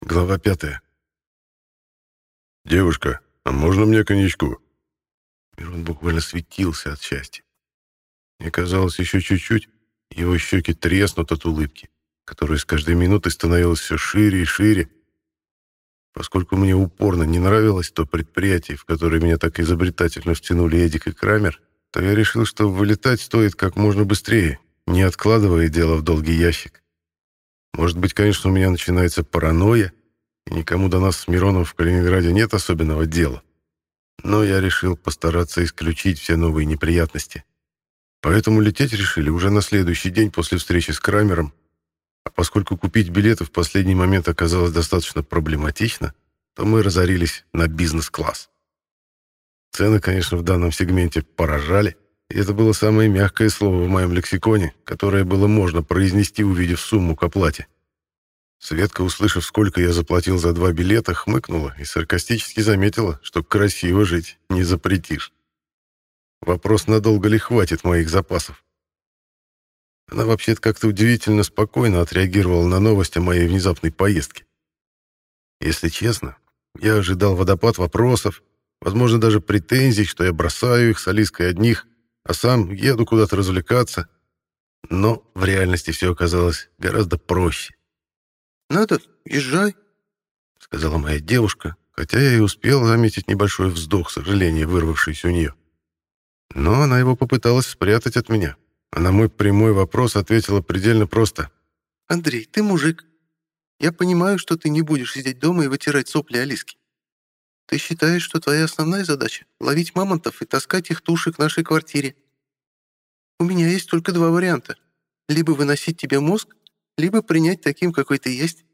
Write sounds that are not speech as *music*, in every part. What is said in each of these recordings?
Глава пятая. «Девушка, а можно мне коньячку?» Мирон буквально светился от счастья. Мне казалось, еще чуть-чуть, его щеки треснут от улыбки, которая с каждой минутой становилась все шире и шире. Поскольку мне упорно не нравилось то предприятие, в которое меня так изобретательно втянули Эдик и Крамер, то я решил, что вылетать стоит как можно быстрее, не откладывая дело в долгий ящик. Может быть, конечно, у меня начинается паранойя, и никому до нас с Мироном в Калининграде нет особенного дела. Но я решил постараться исключить все новые неприятности. Поэтому лететь решили уже на следующий день после встречи с Крамером. А поскольку купить билеты в последний момент оказалось достаточно проблематично, то мы разорились на бизнес-класс. Цены, конечно, в данном сегменте поражали, это было самое мягкое слово в моем лексиконе, которое было можно произнести, увидев сумму к оплате. Светка, услышав, сколько я заплатил за два билета, хмыкнула и саркастически заметила, что красиво жить не запретишь. Вопрос, надолго ли хватит моих запасов. Она вообще-то как-то удивительно спокойно отреагировала на новость о моей внезапной поездке. Если честно, я ожидал водопад вопросов, возможно, даже претензий, что я бросаю их с Алиской одних, а сам еду куда-то развлекаться. Но в реальности все оказалось гораздо проще. «Надо, езжай», — сказала моя девушка, хотя я и успел заметить небольшой вздох сожаления, вырвавшийся у нее. Но она его попыталась спрятать от меня, а на мой прямой вопрос ответила предельно просто. «Андрей, ты мужик. Я понимаю, что ты не будешь сидеть дома и вытирать сопли Алиски. Ты считаешь, что твоя основная задача — ловить мамонтов и таскать их туши к нашей квартире. У меня есть только два варианта. Либо выносить тебе мозг, либо принять таким, какой ты есть.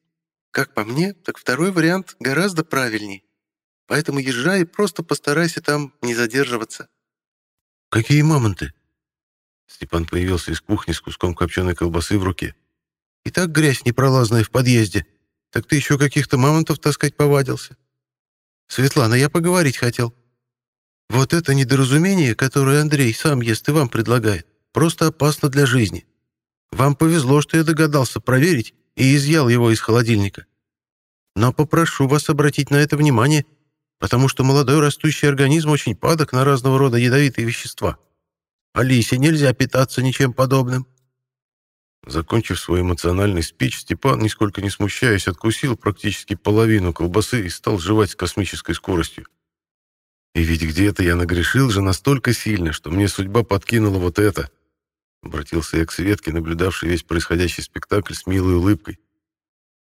Как по мне, так второй вариант гораздо правильнее. Поэтому езжай и просто постарайся там не задерживаться. «Какие мамонты?» Степан появился из кухни с куском копченой колбасы в руке. «И так грязь непролазная в подъезде. Так ты еще каких-то мамонтов таскать повадился. Светлана, я поговорить хотел. Вот это недоразумение, которое Андрей сам ест и вам предлагает, просто опасно для жизни. Вам повезло, что я догадался проверить и изъял его из холодильника. Но попрошу вас обратить на это внимание, потому что молодой растущий организм очень падок на разного рода ядовитые вещества. Алисе нельзя питаться ничем подобным». Закончив свой эмоциональный спич, Степан, нисколько не смущаясь, откусил практически половину колбасы и стал жевать с космической скоростью. И ведь где-то я нагрешил же настолько сильно, что мне судьба подкинула вот это — Обратился я к Светке, наблюдавшей весь происходящий спектакль с милой улыбкой.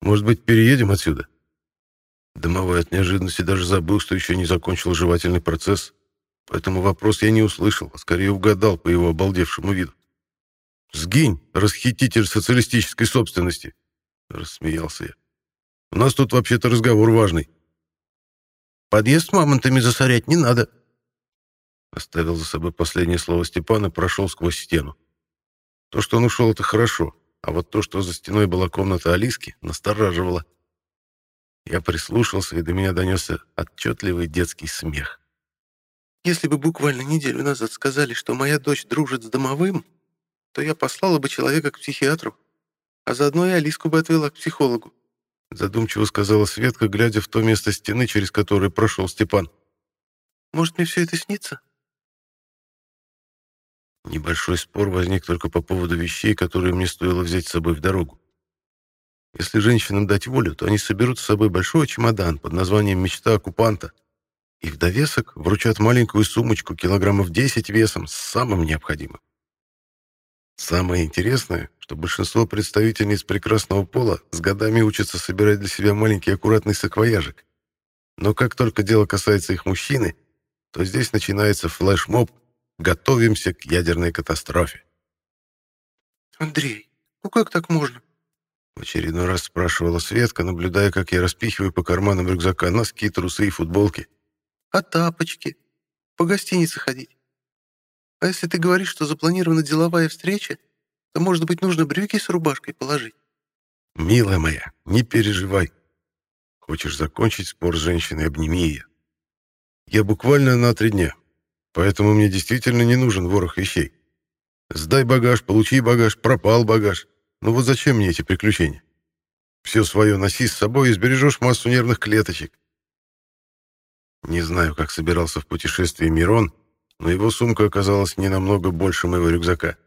«Может быть, переедем отсюда?» Домовой от неожиданности даже забыл, что еще не закончил жевательный процесс, поэтому вопрос я не услышал, а скорее угадал по его обалдевшему виду. «Сгинь, расхититель социалистической собственности!» — рассмеялся я. «У нас тут вообще-то разговор важный». «Подъезд мамонтами засорять не надо», — оставил за собой последнее слово Степан и прошел сквозь стену. То, что он ушел, это хорошо, а вот то, что за стеной была комната Алиски, настораживало. Я прислушался, и до меня донесся отчетливый детский смех. «Если бы буквально неделю назад сказали, что моя дочь дружит с домовым, то я послала бы человека к психиатру, а заодно и Алиску бы отвела к психологу», задумчиво сказала Светка, глядя в то место стены, через которое прошел Степан. «Может, мне все это снится?» Небольшой спор возник только по поводу вещей, которые мне стоило взять с собой в дорогу. Если женщинам дать волю, то они соберут с собой большой чемодан под названием «Мечта оккупанта» и в довесок вручат маленькую сумочку килограммов 10 весом с самым необходимым. Самое интересное, что большинство представительниц прекрасного пола с годами учатся собирать для себя маленький аккуратный саквояжик. Но как только дело касается их мужчины, то здесь начинается флешмоб — Готовимся к ядерной катастрофе. «Андрей, ну как так можно?» В очередной раз спрашивала Светка, наблюдая, как я распихиваю по карманам рюкзака носки, трусы и футболки. «А тапочки? По гостинице ходить? А если ты говоришь, что запланирована деловая встреча, то, может быть, нужно брюки с рубашкой положить?» «Милая моя, не переживай. Хочешь закончить спор с женщиной, обними ее. Я буквально на три дня, Поэтому мне действительно не нужен ворох вещей. Сдай багаж, получи багаж, пропал багаж. Ну вот зачем мне эти приключения? Все свое носи с собой и сбережешь массу нервных клеточек. Не знаю, как собирался в путешествии Мирон, но его сумка оказалась не намного больше моего рюкзака.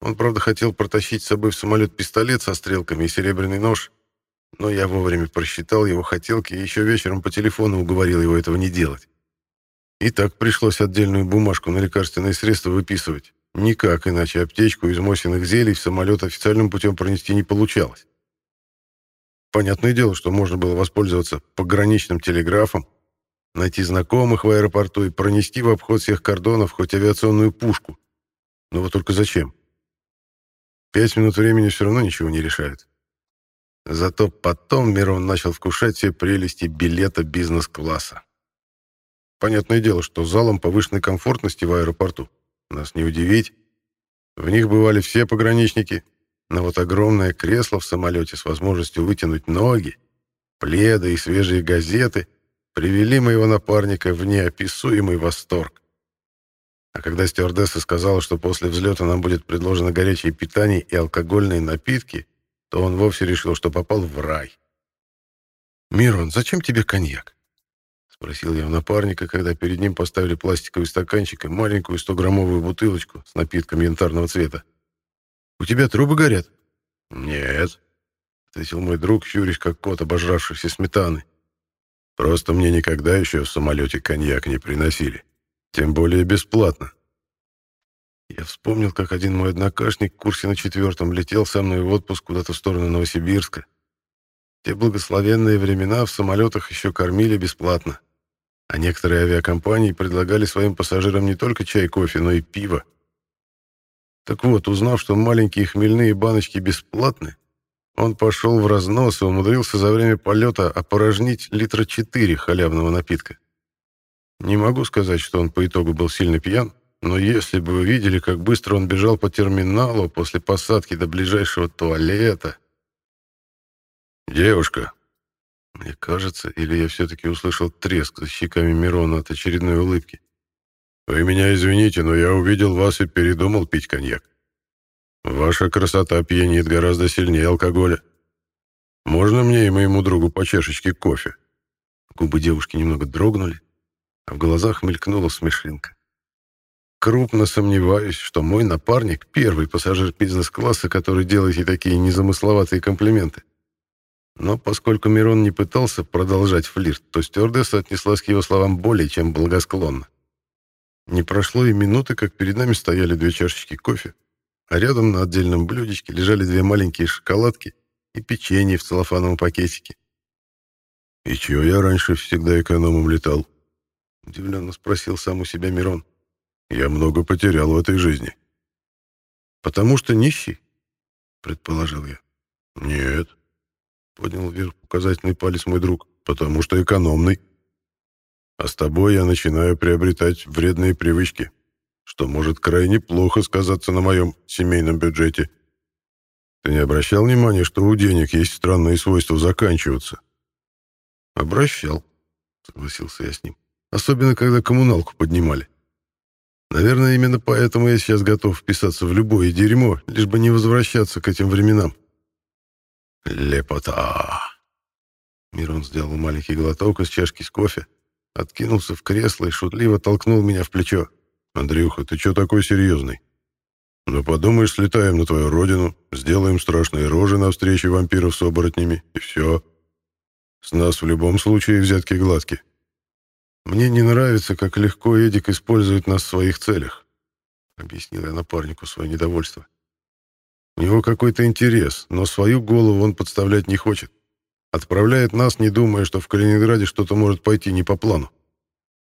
Он, правда, хотел протащить с собой в самолет пистолет со стрелками и серебряный нож, но я вовремя просчитал его хотелки и еще вечером по телефону уговорил его этого не делать. И так пришлось отдельную бумажку на лекарственные средства выписывать. Никак иначе аптечку из мосиных зелий в самолет официальным путем пронести не получалось. Понятное дело, что можно было воспользоваться пограничным телеграфом, найти знакомых в аэропорту и пронести в обход всех кордонов хоть авиационную пушку. Но вот только зачем? Пять минут времени все равно ничего не решают. Зато потом Мирон начал вкушать все прелести билета бизнес-класса. Понятное дело, что залом повышенной комфортности в аэропорту нас не удивить. В них бывали все пограничники, но вот огромное кресло в самолете с возможностью вытянуть ноги, пледы и свежие газеты привели моего напарника в неописуемый восторг. А когда стюардесса сказала, что после взлета нам будет предложено горячее питание и алкогольные напитки, то он вовсе решил, что попал в рай. «Мирон, зачем тебе коньяк?» — спросил я у напарника, когда перед ним поставили пластиковый стаканчик и маленькую 100-граммовую бутылочку с напитком янтарного цвета. «У тебя трубы горят?» «Нет», — ответил мой друг, щурясь как кот, обожравшийся сметаны. «Просто мне никогда еще в самолете коньяк не приносили». Тем более бесплатно. Я вспомнил, как один мой однокашник в курсе на четвертом летел со мной в отпуск куда-то в сторону Новосибирска. Те благословенные времена в самолетах еще кормили бесплатно, а некоторые авиакомпании предлагали своим пассажирам не только чай, кофе, но и пиво. Так вот, узнав, что маленькие хмельные баночки бесплатны, он пошел в разнос и умудрился за время полета опорожнить литра четыре халявного напитка. Не могу сказать, что он по итогу был сильно пьян, но если бы вы видели, как быстро он бежал по терминалу после посадки до ближайшего туалета... «Девушка!» Мне кажется, или я все-таки услышал треск за щеками Мирона от очередной улыбки. «Вы меня извините, но я увидел вас и передумал пить коньяк. Ваша красота пьянит гораздо сильнее алкоголя. Можно мне и моему другу по чашечке кофе?» Губы девушки немного дрогнули, а в глазах мелькнула смешинка. Крупно сомневаюсь, что мой напарник — первый пассажир бизнес-класса, который делает ей такие незамысловатые комплименты. Но поскольку Мирон не пытался продолжать флирт, то стюардесса отнеслась к его словам более чем благосклонно. Не прошло и минуты, как перед нами стояли две чашечки кофе, а рядом на отдельном блюдечке лежали две маленькие шоколадки и печенье в целлофановом пакетике. «И чего я раньше всегда экономом летал?» — удивленно спросил сам у себя Мирон. «Я много потерял в этой жизни». «Потому что нищий?» — предположил я. «Нет», — поднял вверх указательный палец мой друг, «потому что экономный. А с тобой я начинаю приобретать вредные привычки, что может крайне плохо сказаться на моем семейном бюджете. Ты не обращал внимания, что у денег есть странные свойства заканчиваться?» «Обращал», — согласился я с ним особенно когда коммуналку поднимали. Наверное, именно поэтому я сейчас готов вписаться в любое дерьмо, лишь бы не возвращаться к этим временам. Лепота. Мирон сделал маленький глоток из чашки с кофе, откинулся в кресло и шутливо толкнул меня в плечо. «Андрюха, ты что такой серьезный? Ну, подумаешь, слетаем на твою родину, сделаем страшные рожи на встрече вампиров с оборотнями, и все. С нас в любом случае взятки гладкие. «Мне не нравится, как легко Эдик использует нас в своих целях», — объяснил я напарнику свое недовольство. «У него какой-то интерес, но свою голову он подставлять не хочет. Отправляет нас, не думая, что в Калининграде что-то может пойти не по плану».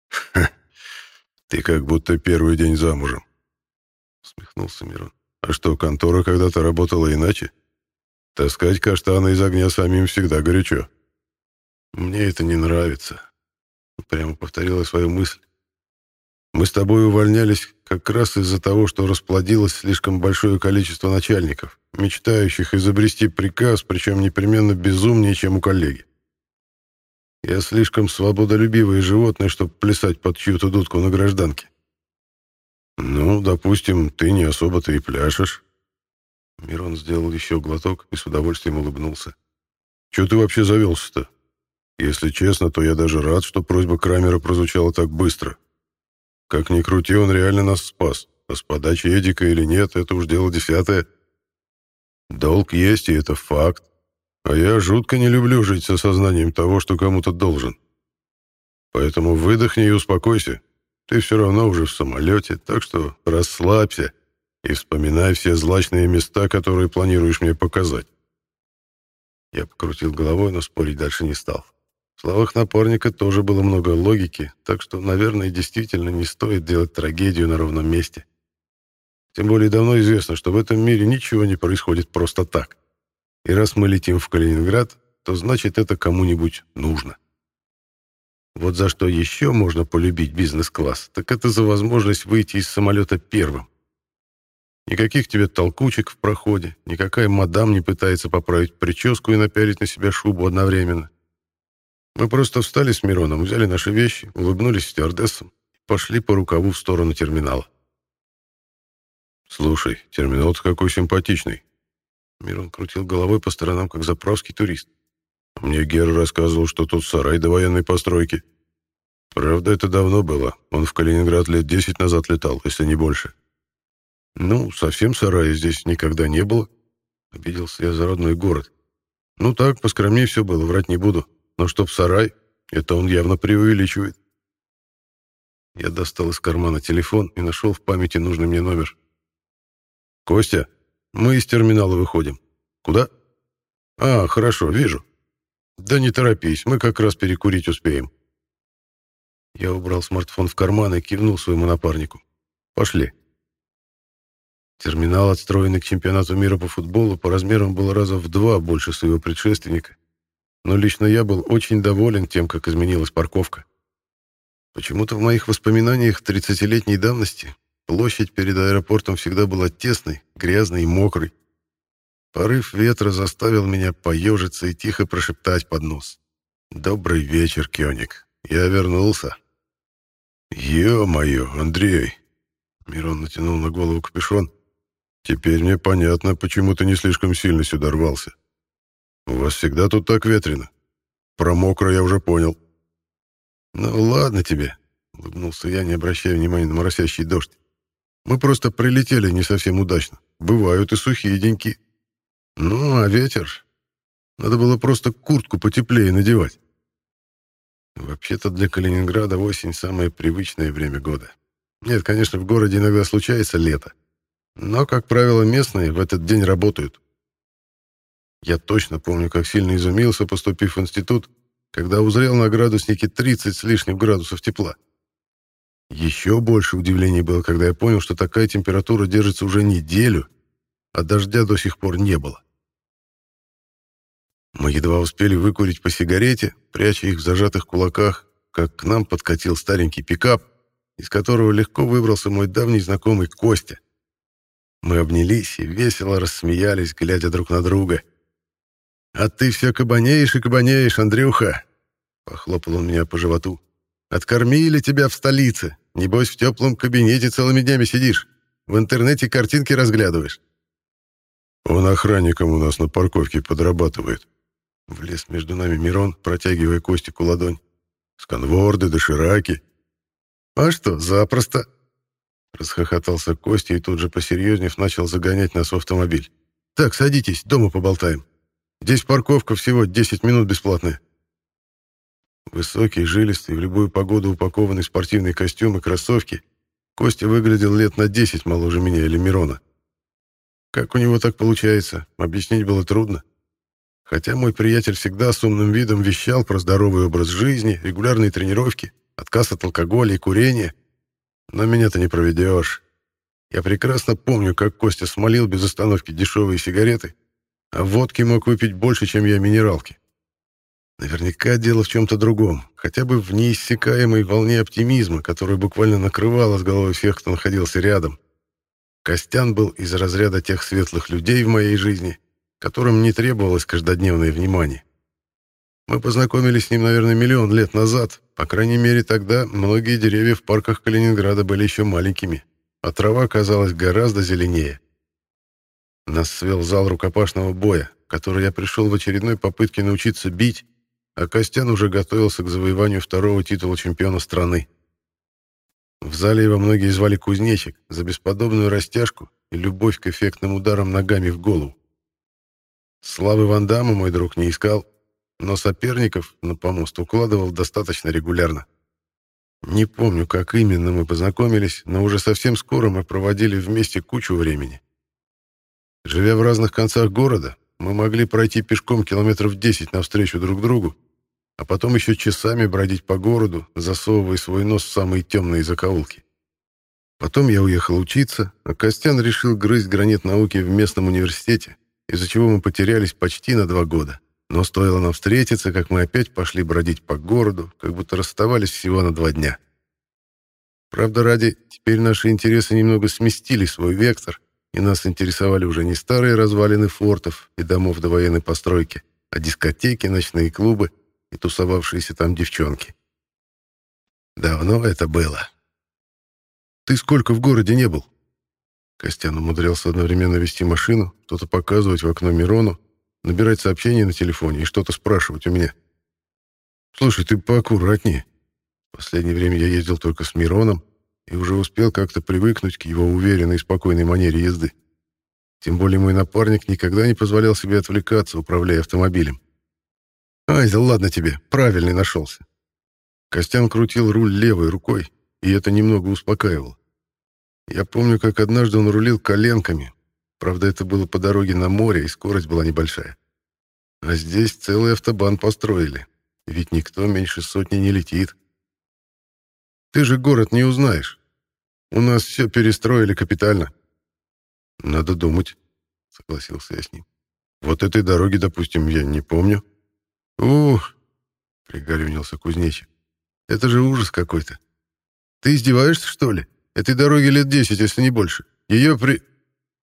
«Ха, *laughs* ты как будто первый день замужем», — усмехнулся Мирон. «А что, контора когда-то работала иначе? Таскать каштаны из огня самим всегда горячо». «Мне это не нравится», Прямо повторила свою мысль. Мы с тобой увольнялись как раз из-за того, что расплодилось слишком большое количество начальников, мечтающих изобрести приказ, причем непременно безумнее, чем у коллеги. Я слишком свободолюбивое животное, чтобы плясать под чью-то дудку на гражданке. Ну, допустим, ты не особо-то и пляшешь. Мирон сделал еще глоток и с удовольствием улыбнулся. Чего ты вообще завелся-то? Если честно, то я даже рад, что просьба Крамера прозвучала так быстро. Как ни крути, он реально нас спас. А с подачи Эдика или нет, это уж дело десятое. Долг есть, и это факт. А я жутко не люблю жить со сознанием того, что кому-то должен. Поэтому выдохни и успокойся. Ты все равно уже в самолете, так что расслабься и вспоминай все злачные места, которые планируешь мне показать. Я покрутил головой, но спорить дальше не стал. В словах напарника тоже было много логики, так что, наверное, действительно не стоит делать трагедию на ровном месте. Тем более давно известно, что в этом мире ничего не происходит просто так. И раз мы летим в Калининград, то значит это кому-нибудь нужно. Вот за что еще можно полюбить бизнес-класс, так это за возможность выйти из самолета первым. Никаких тебе толкучек в проходе, никакая мадам не пытается поправить прическу и напялить на себя шубу одновременно. Мы просто встали с Мироном, взяли наши вещи, улыбнулись стюардессам и пошли по рукаву в сторону терминала. «Слушай, терминал-то какой симпатичный». Мирон крутил головой по сторонам, как заправский турист. Мне Гера рассказывал, что тут сарай до военной постройки. Правда, это давно было. Он в Калининград лет десять назад летал, если не больше. Ну, совсем сарая здесь никогда не было. Обиделся я за родной город. Ну так, поскромнее все было, врать не буду. Но чтоб сарай, это он явно преувеличивает. Я достал из кармана телефон и нашел в памяти нужный мне номер. «Костя, мы из терминала выходим. Куда?» «А, хорошо, вижу. «Да не торопись, мы как раз перекурить успеем». Я убрал смартфон в карман и кивнул своему напарнику. «Пошли». Терминал, отстроенный к чемпионату мира по футболу, по размерам был раза в два больше своего предшественника. Но лично я был очень доволен тем, как изменилась парковка. Почему-то в моих воспоминаниях 30-летней давности площадь перед аэропортом всегда была тесной, грязной и мокрой. Порыв ветра заставил меня поежиться и тихо прошептать под нос. «Добрый вечер, Кёник. Я вернулся». «Ё-моё, Андрей!» Мирон натянул на голову капюшон. «Теперь мне понятно, почему ты не слишком сильно сюда рвался. У вас всегда тут так ветрено. Про мокро я уже понял». «Ну ладно тебе», — улыбнулся я, не обращая внимания на моросящий дождь. «Мы просто прилетели не совсем удачно. Бывают и сухие деньки». Ну, а ветер? Надо было просто куртку потеплее надевать. Вообще-то для Калининграда осень — самое привычное время года. Нет, конечно, в городе иногда случается лето. Но, как правило, местные в этот день работают. Я точно помню, как сильно изумился, поступив в институт, когда узрел на градуснике 30 с лишним градусов тепла. Еще больше удивлений было, когда я понял, что такая температура держится уже неделю — а дождя до сих пор не было. Мы едва успели выкурить по сигарете, пряча их в зажатых кулаках, как к нам подкатил старенький пикап, из которого легко выбрался мой давний знакомый Костя. Мы обнялись и весело рассмеялись, глядя друг на друга. «А ты все кабанеешь и кабанеешь, Андрюха!» — похлопал он меня по животу. «Откормили тебя в столице. Небось, в теплом кабинете целыми днями сидишь. В интернете картинки разглядываешь. Он охранником у нас на парковке подрабатывает. Влез между нами Мирон, протягивая Костику ладонь. Сканворды, дошираки. А что, запросто. Расхохотался Костя и тут же посерьезнев начал загонять нас в автомобиль. Так, садитесь, дома поболтаем. Здесь парковка всего 10 минут бесплатная. Высокий, жилистый, в любую погоду упакованный спортивный костюм и кроссовки, Костя выглядел лет на 10 моложе меня или Мирона. Как у него так получается, объяснить было трудно. Хотя мой приятель всегда с умным видом вещал про здоровый образ жизни, регулярные тренировки, отказ от алкоголя и курения. Но меня-то не проведешь. Я прекрасно помню, как Костя смолил без остановки дешевые сигареты, а водки мог выпить больше, чем я минералки. Наверняка дело в чем-то другом, хотя бы в неиссякаемой волне оптимизма, которая буквально накрывала с головой всех, кто находился рядом. Костян был из разряда тех светлых людей в моей жизни, которым не требовалось каждодневное внимание. Мы познакомились с ним, наверное, миллион лет назад. По крайней мере, тогда многие деревья в парках Калининграда были еще маленькими, а трава казалась гораздо зеленее. Нас свел зал рукопашного боя, который я пришел в очередной попытке научиться бить, а Костян уже готовился к завоеванию второго титула чемпиона страны. В зале его многие звали Кузнечик за бесподобную растяжку и любовь к эффектным ударам ногами в голову. Славы Ван Дамма мой друг не искал, но соперников на помост укладывал достаточно регулярно. Не помню, как именно мы познакомились, но уже совсем скоро мы проводили вместе кучу времени. Живя в разных концах города, мы могли пройти пешком километров 10 навстречу друг другу, а потом еще часами бродить по городу, засовывая свой нос в самые темные закоулки. Потом я уехал учиться, а Костян решил грызть гранит науки в местном университете, из-за чего мы потерялись почти на два года. Но стоило нам встретиться, как мы опять пошли бродить по городу, как будто расставались всего на два дня. Правда, ради, теперь наши интересы немного сместили свой вектор, и нас интересовали уже не старые развалины фортов и домов до военной постройки, а дискотеки, ночные клубы и тусовавшиеся там девчонки. Давно это было. Ты сколько в городе не был? Костян умудрялся одновременно вести машину, что-то показывать в окно Мирону, набирать сообщения на телефоне и что-то спрашивать у меня. Слушай, ты поаккуратнее. В последнее время я ездил только с Мироном и уже успел как-то привыкнуть к его уверенной и спокойной манере езды. Тем более мой напарник никогда не позволял себе отвлекаться, управляя автомобилем. «Ай, да ладно тебе, правильный нашелся». Костян крутил руль левой рукой, и это немного успокаивало. Я помню, как однажды он рулил коленками. Правда, это было по дороге на море, и скорость была небольшая. А здесь целый автобан построили, ведь никто меньше сотни не летит. Ты же город не узнаешь. У нас все перестроили капитально. Надо думать, согласился я с ним. Вот этой дороги, допустим, я не помню. «Ух!» — пригорюнился кузнечик. «Это же ужас какой-то. Ты издеваешься, что ли? Этой дороге лет десять, если не больше. Ее при...»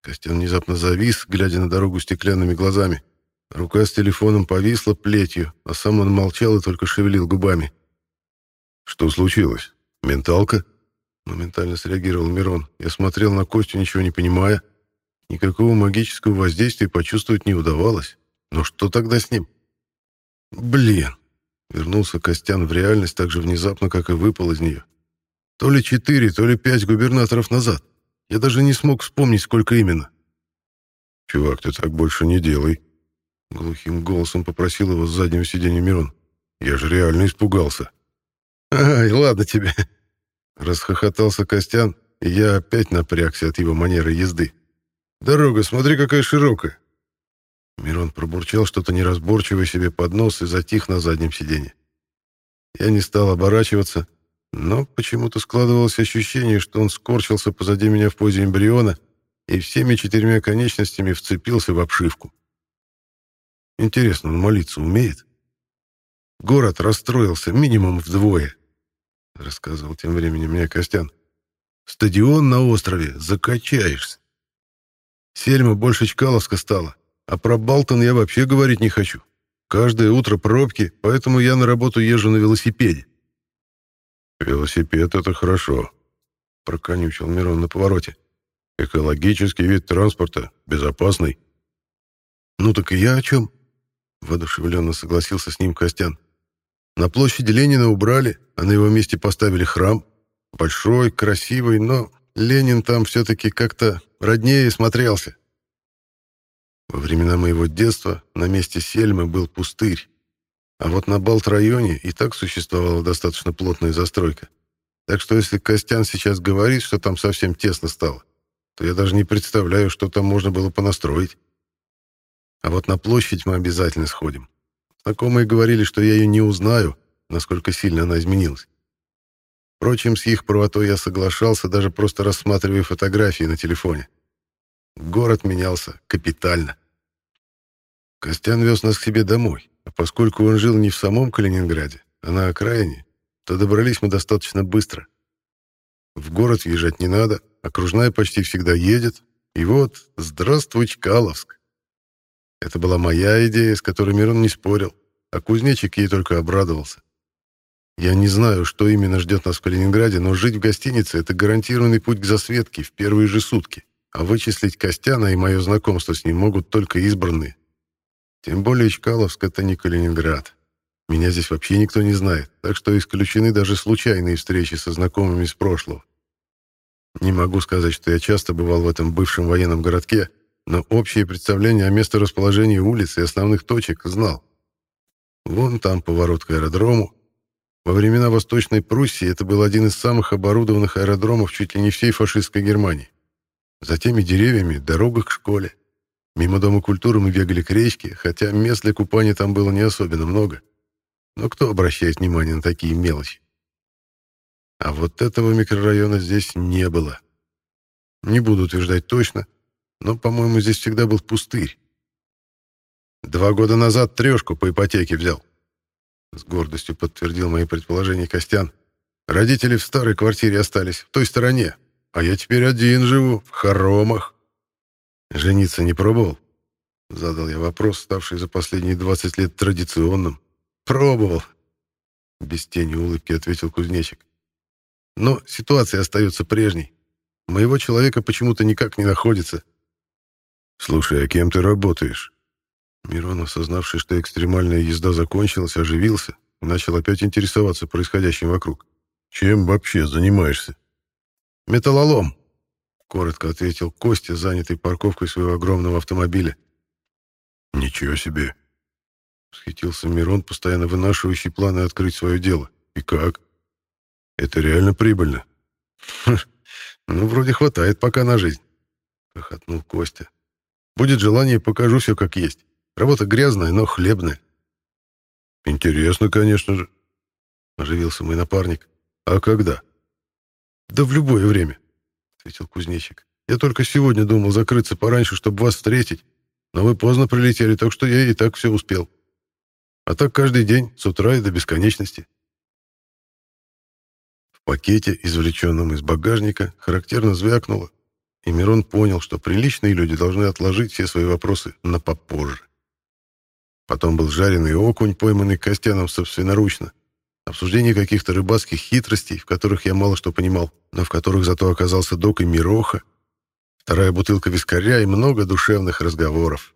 Костян внезапно завис, глядя на дорогу стеклянными глазами. Рука с телефоном повисла плетью, а сам он молчал и только шевелил губами. «Что случилось? Менталка?» Моментально среагировал Мирон. Я смотрел на Костю, ничего не понимая. Никакого магического воздействия почувствовать не удавалось. Но что тогда с ним? Блин. Вернулся Костян в реальность так же внезапно, как и выпал из нее. То ли четыре, то ли пять губернаторов назад. Я даже не смог вспомнить, сколько именно. «Чувак, ты так больше не делай», — глухим голосом попросил его с заднего сиденья Мирон. «Я же реально испугался». «Ай, ладно тебе», — расхохотался Костян, и я опять напрягся от его манеры езды. «Дорога, смотри, какая широкая. Мирон пробурчал что-то неразборчивое себе под нос и затих на заднем сиденье. Я не стал оборачиваться, но почему-то складывалось ощущение, что он скорчился позади меня в позе эмбриона и всеми четырьмя конечностями вцепился в обшивку. Интересно, он молиться умеет? Город расстроился минимум вдвое, рассказывал тем временем мне Костян. Стадион на острове, закачаешься. Сельма больше Чкаловска стала, а про Балтон я вообще говорить не хочу. Каждое утро пробки, поэтому я на работу езжу на велосипеде. «Велосипед — это хорошо», — проконючил Мирон на повороте. «Экологический вид транспорта, безопасный». «Ну так и я о чем?» — воодушевленно согласился с ним Костян. «На площади Ленина убрали, а на его месте поставили храм. Большой, красивый, но Ленин там все-таки как-то роднее смотрелся. Во времена моего детства на месте Сельмы был пустырь, а вот на Балт-районе и так существовала достаточно плотная застройка. Так что если Костян сейчас говорит, что там совсем тесно стало, то я даже не представляю, что там можно было понастроить. А вот на площадь мы обязательно сходим. Знакомые говорили, что я ее не узнаю, насколько сильно она изменилась. Впрочем, с их правотой я соглашался, даже просто рассматривая фотографии на телефоне. Город менялся капитально. Костян вез нас к себе домой, а поскольку он жил не в самом Калининграде, а на окраине, то добрались мы достаточно быстро. В город въезжать не надо, окружная почти всегда едет, и вот, здравствуй, Чкаловск. Это была моя идея, с которой Мирон не спорил, а кузнечик ей только обрадовался. Я не знаю, что именно ждет нас в Калининграде, но жить в гостинице — это гарантированный путь к засветке в первые же сутки а вычислить Костяна и мое знакомство с ним могут только избранные. Тем более Чкаловск — это не Калининград. Меня здесь вообще никто не знает, так что исключены даже случайные встречи со знакомыми из прошлого. Не могу сказать, что я часто бывал в этом бывшем военном городке, но общее представление о месторасположении улиц и основных точек знал. Вон там поворот к аэродрому. Во времена Восточной Пруссии это был один из самых оборудованных аэродромов чуть ли не всей фашистской Германии. За теми деревьями дорога к школе. Мимо Дома культуры мы бегали к речке, хотя мест для купания там было не особенно много. Но кто обращает внимание на такие мелочи? А вот этого микрорайона здесь не было. Не буду утверждать точно, но, по-моему, здесь всегда был пустырь. Два года назад трешку по ипотеке взял. С гордостью подтвердил мои предположения Костян. Родители в старой квартире остались, в той стороне, а я теперь один живу, в хоромах. Жениться не пробовал? Задал я вопрос, ставший за последние 20 лет традиционным. «Пробовал», — без тени улыбки ответил кузнечик. «Но ситуация остается прежней. Моего человека почему-то никак не находится». «Слушай, а кем ты работаешь?» Мирон, осознавший, что экстремальная езда закончилась, оживился и начал опять интересоваться происходящим вокруг. «Чем вообще занимаешься?» «Металлолом», — коротко ответил Костя, занятый парковкой своего огромного автомобиля. «Ничего себе! Восхитился Мирон, постоянно вынашивающий планы открыть свое дело. И как? Это реально прибыльно? ну, вроде хватает пока на жизнь. Хохотнул Костя. Будет желание, покажу все как есть. Работа грязная, но хлебная. Интересно, конечно же. Оживился мой напарник. А когда? Да в любое время, ответил кузнечик. Я только сегодня думал закрыться пораньше, чтобы вас встретить. Но вы поздно прилетели, так что я и так все успел. А так каждый день, с утра и до бесконечности. В пакете, извлеченном из багажника, характерно звякнуло, и Мирон понял, что приличные люди должны отложить все свои вопросы на попозже. Потом был жареный окунь, пойманный Костяном собственноручно, обсуждение каких-то рыбацких хитростей, в которых я мало что понимал, но в которых зато оказался док и Мироха, вторая бутылка вискаря и много душевных разговоров.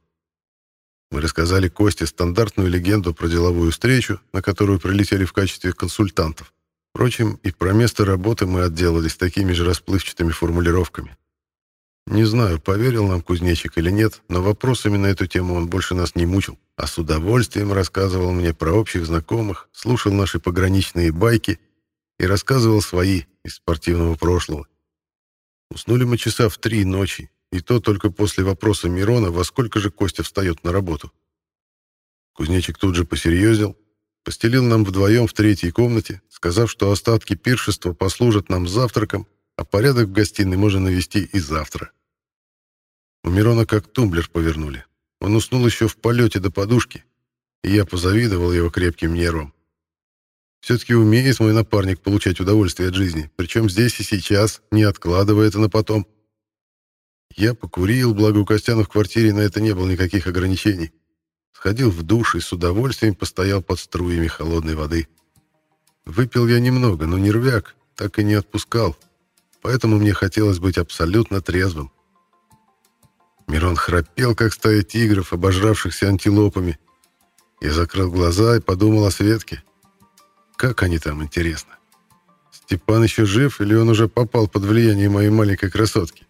Мы рассказали Косте стандартную легенду про деловую встречу, на которую прилетели в качестве консультантов. Впрочем, и про место работы мы отделались такими же расплывчатыми формулировками. Не знаю, поверил нам кузнечик или нет, но вопросами на эту тему он больше нас не мучил, а с удовольствием рассказывал мне про общих знакомых, слушал наши пограничные байки и рассказывал свои из спортивного прошлого. Уснули мы часа в три ночи, и то только после вопроса Мирона, во сколько же Костя встает на работу. Кузнечик тут же посерьезил, постелил нам вдвоем в третьей комнате, сказав, что остатки пиршества послужат нам завтраком, а порядок в гостиной можно навести и завтра. У Мирона как тумблер повернули. Он уснул еще в полете до подушки, и я позавидовал его крепким нервам. Все-таки умеет мой напарник получать удовольствие от жизни, причем здесь и сейчас, не откладывая это на потом. Я покурил, благо у Костяна в квартире на это не было никаких ограничений. Сходил в душ и с удовольствием постоял под струями холодной воды. Выпил я немного, но нервяк так и не отпускал, поэтому мне хотелось быть абсолютно трезвым. Мирон храпел, как стая тигров, обожравшихся антилопами. Я закрыл глаза и подумал о Светке. Как они там, интересно? Степан еще жив или он уже попал под влияние моей маленькой красотки?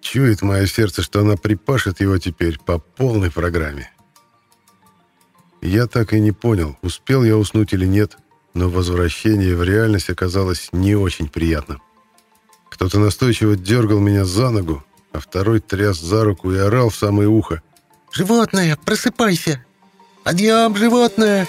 Чует мое сердце, что она припашет его теперь по полной программе. Я так и не понял, успел я уснуть или нет, но возвращение в реальность оказалось не очень приятным. Кто-то настойчиво дергал меня за ногу, а второй тряс за руку и орал в самое ухо. «Животное, просыпайся! Подъем, животное!»